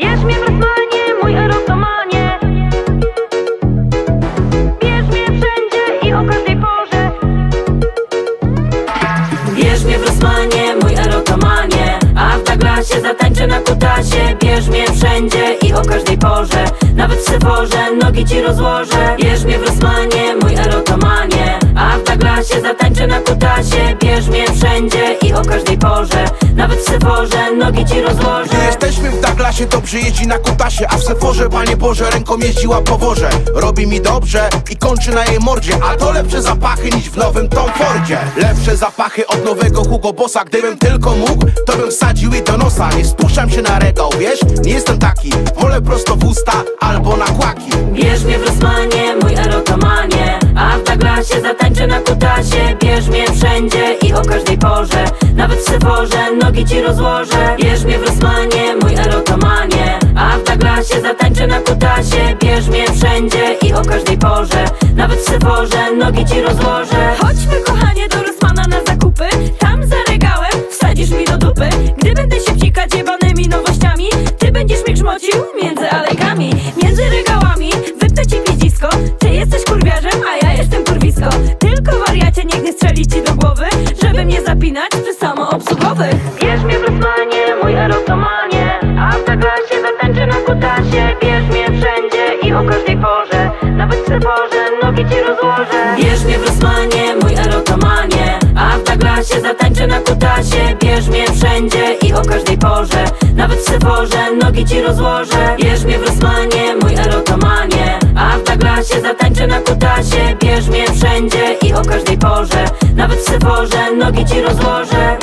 Bierz mnie w Rosmanie, mój erotomanie. Bierz mnie wszędzie i o każdej porze. Bierz mnie w Rosmanie, mój erotomanie. A w Douglasie zatańczę na kutasie. Bierz mnie wszędzie i o każdej porze. Nawet w Seforze nogi ci rozłożę. Bierz mnie w Rosmanie, mój erotomanie. A w Douglasie zatańczę na kutasie. Bierz mnie wszędzie i o każdej porze. Nawet w Seforze nogi ci rozłożę Douglasie, dobrze jeździ na kutasie A w Seforze, Panie Boże, ręką jeździła po worze. Robi mi dobrze i kończy na jej mordzie A to lepsze zapachy niż w nowym Tom Fordzie. Lepsze zapachy od nowego Hugo Bossa. Gdybym tylko mógł, to bym wsadził jej do nosa. Nie spuszczam się na regał, wiesz? Nie jestem taki. Wolę prosto w usta albo na kłaki. Bierz mnie w Rosmanie, mój erotomanie. A w Douglasie zatańczę na kutasie. Bierz mnie wszędzie i o każdej porze. Nawet w Seforze nogi ci rozłożę. Bierz mnie w Rosmanie, Douglasie zatańczę na kutasie Bierz mnie wszędzie i o każdej porze. Nawet w Seforze nogi ci rozłożę. Chodźmy kochanie do Rosmana na zakupy. Tam za regałem wsadzisz mi do dupy. Gdy będę się psikać jebanymi nowościami Ty będziesz mnie grzmocił między alejkami. Między regałami wypnę ci piedzisko Ty jesteś kurwiarzem, a ja jestem kurwisko. Tylko wariacie niech nie strzeli ci do głowy Żeby mnie zapinać przy samoobsługowych wszędzie i o każdej porze. Nawet w Seforze nogi ci rozłożę. Bierz mnie w Rosmanie, mój erotomanie. A w Douglasie zatańczę na kutasie. Bierz mnie wszędzie i o każdej porze. Nawet w Seforze nogi ci rozłożę